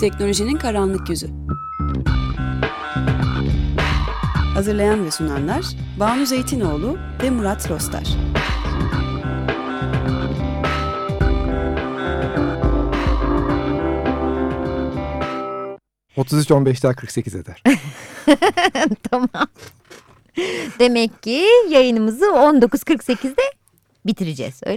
Teknolojinin karanlık yüzü. Hazırlayan ve sunanlar Banu Zeytinoğlu ve Murat Rostar. ...33 15 48 eder. tamam. Demek ki yayınımızı 19.48'de bitireceğiz öyle mi?